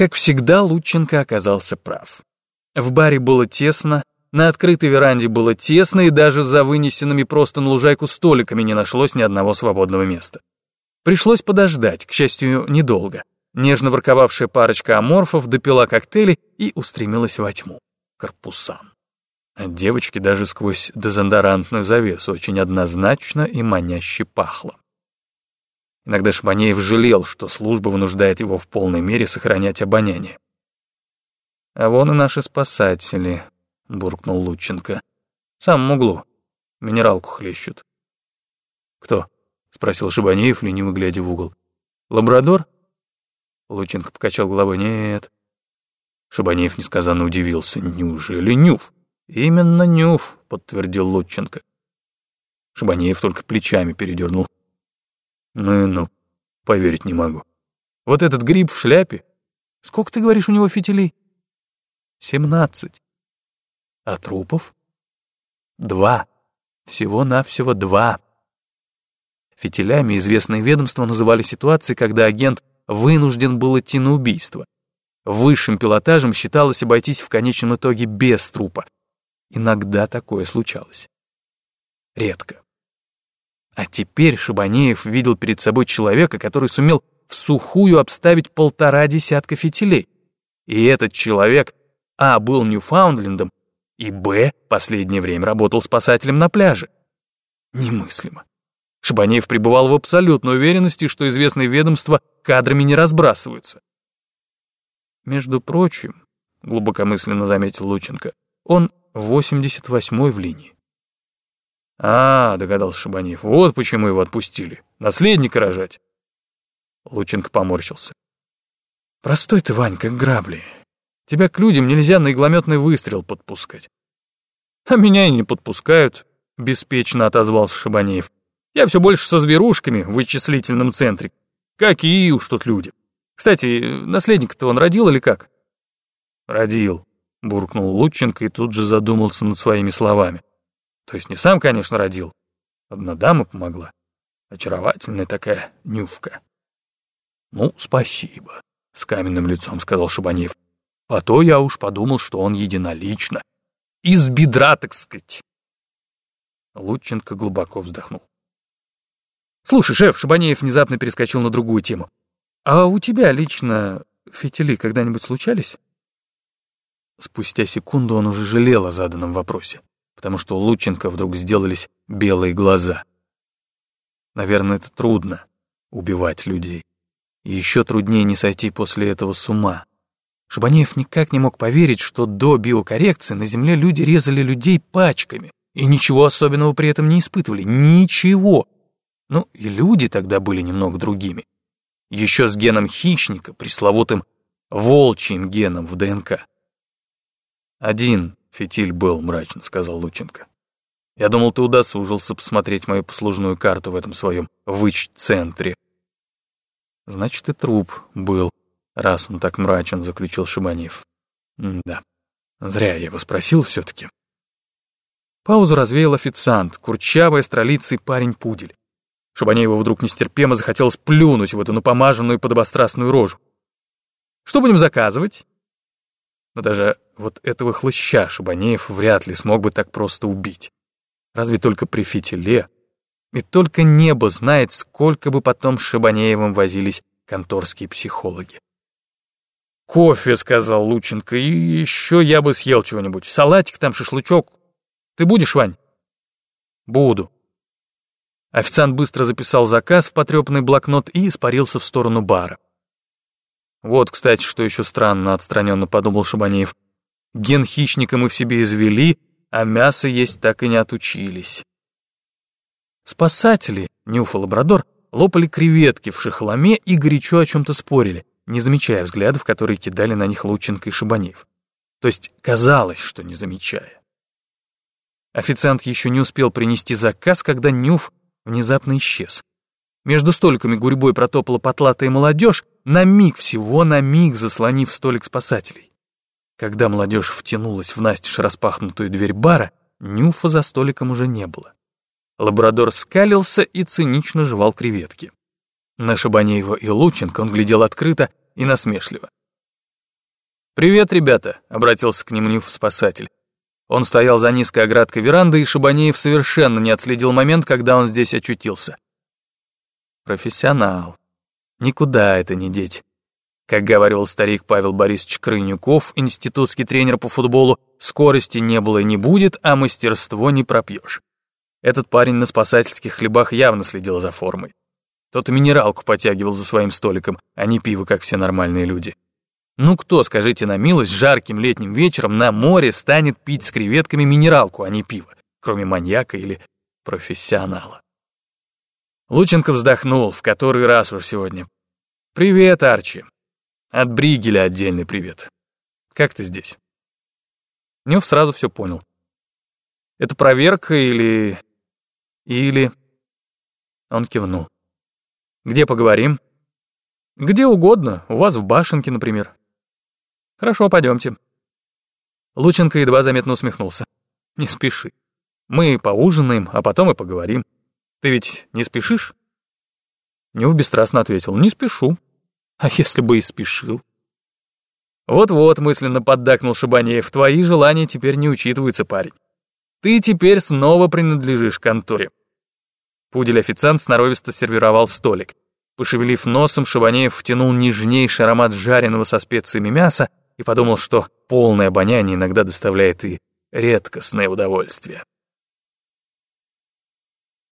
Как всегда, Лученко оказался прав. В баре было тесно, на открытой веранде было тесно, и даже за вынесенными просто на лужайку столиками не нашлось ни одного свободного места. Пришлось подождать, к счастью, недолго. Нежно ворковавшая парочка аморфов допила коктейли и устремилась во тьму. Корпусам. От девочки даже сквозь дезодорантную завесу очень однозначно и маняще пахло. Иногда Шабанеев жалел, что служба вынуждает его в полной мере сохранять обоняние. «А вон и наши спасатели», — буркнул Лученко. «В самом углу. Минералку хлещут». «Кто?» — спросил Шабанеев, лениво глядя в угол. «Лабрадор?» Лученко покачал головой. «Нет». Шабанеев несказанно удивился. «Неужели Нюф?» «Именно Нюф», — подтвердил Лученко. Шабанеев только плечами передернул. Ну и ну, поверить не могу. Вот этот гриб в шляпе. Сколько, ты говоришь, у него фитилей? Семнадцать. А трупов? Два. Всего-навсего два. Фитилями известные ведомства называли ситуации, когда агент вынужден был идти на убийство. Высшим пилотажем считалось обойтись в конечном итоге без трупа. Иногда такое случалось. Редко. А теперь Шабанеев видел перед собой человека, который сумел в сухую обставить полтора десятка фитилей. И этот человек А. был Ньюфаундлендом, и Б. последнее время работал спасателем на пляже. Немыслимо. Шабанеев пребывал в абсолютной уверенности, что известные ведомства кадрами не разбрасываются. Между прочим, глубокомысленно заметил Лученко, он 88-й в линии. «А, — догадался Шабанеев, — вот почему его отпустили. Наследника рожать». Лученко поморщился. «Простой ты, Вань, как грабли. Тебя к людям нельзя на иглометный выстрел подпускать». «А меня и не подпускают», — беспечно отозвался Шабанеев. «Я все больше со зверушками в вычислительном центре. Какие уж тут люди. Кстати, наследника-то он родил или как?» «Родил», — буркнул Лученко и тут же задумался над своими словами. То есть не сам, конечно, родил. Одна дама помогла. Очаровательная такая нюфка. Ну, спасибо, с каменным лицом сказал Шабанеев. А то я уж подумал, что он единолично. Из бедра, так сказать. Лученко глубоко вздохнул. «Слушай, шеф», — Шабанеев внезапно перескочил на другую тему. «А у тебя лично фитили когда-нибудь случались?» Спустя секунду он уже жалел о заданном вопросе потому что у Лученко вдруг сделались белые глаза. Наверное, это трудно — убивать людей. И еще труднее не сойти после этого с ума. Шабанеев никак не мог поверить, что до биокоррекции на Земле люди резали людей пачками и ничего особенного при этом не испытывали. Ничего. Ну, и люди тогда были немного другими. Еще с геном хищника, пресловутым волчьим геном в ДНК. Один «Фитиль был», — мрачно сказал Лученко. «Я думал, ты удосужился посмотреть мою послужную карту в этом своем выч-центре». «Значит, и труп был, раз он так мрачен», — заключил Шибанев. «Да, зря я его спросил все-таки». Паузу развеял официант, курчавый, астролицый парень-пудель. Шабанееву вдруг нестерпимо захотелось плюнуть в эту напомаженную подобострастную рожу. «Что будем заказывать?» Но даже вот этого хлыща Шабанеев вряд ли смог бы так просто убить. Разве только при фитиле. И только небо знает, сколько бы потом с Шабанеевым возились конторские психологи. «Кофе», — сказал Лученко, — «и еще я бы съел чего-нибудь. Салатик там, шашлычок. Ты будешь, Вань?» «Буду». Официант быстро записал заказ в потрепанный блокнот и испарился в сторону бара. Вот, кстати, что еще странно, отстраненно подумал Шабанеев. Ген хищника мы в себе извели, а мясо есть так и не отучились. Спасатели, Нюф и Лабрадор, лопали креветки в шахламе и горячо о чем-то спорили, не замечая взглядов, которые кидали на них Лученко и Шабанеев. То есть казалось, что не замечая. Официант еще не успел принести заказ, когда Нюф внезапно исчез. Между столиками гурьбой протопала потлатая молодежь, на миг всего, на миг заслонив столик спасателей. Когда молодежь втянулась в настежь распахнутую дверь бара, Нюфа за столиком уже не было. Лабрадор скалился и цинично жевал креветки. На Шабанеева и Лученко он глядел открыто и насмешливо. «Привет, ребята», — обратился к нему Нюф-спасатель. Он стоял за низкой оградкой веранды, и Шабанеев совершенно не отследил момент, когда он здесь очутился. Профессионал. Никуда это не деть. Как говорил старик Павел Борисович Крынюков, институтский тренер по футболу, скорости не было и не будет, а мастерство не пропьешь. Этот парень на спасательских хлебах явно следил за формой. Тот и минералку потягивал за своим столиком, а не пиво, как все нормальные люди. Ну кто, скажите на милость, жарким летним вечером на море станет пить с креветками минералку, а не пиво, кроме маньяка или профессионала? Лученко вздохнул, в который раз уж сегодня. «Привет, Арчи. От Бригеля отдельный привет. Как ты здесь?» Нев сразу все понял. «Это проверка или... или...» Он кивнул. «Где поговорим?» «Где угодно, у вас в башенке, например». «Хорошо, пойдемте». Лученко едва заметно усмехнулся. «Не спеши. Мы поужинаем, а потом и поговорим. Ты ведь не спешишь?» Нев бесстрастно ответил. «Не спешу. А если бы и спешил? Вот-вот, мысленно поддакнул Шабанеев, твои желания теперь не учитываются, парень. Ты теперь снова принадлежишь конторе. Пудель-официант сноровисто сервировал столик. Пошевелив носом, Шабанеев втянул нежнейший аромат жареного со специями мяса и подумал, что полное обоняние иногда доставляет и редкостное удовольствие.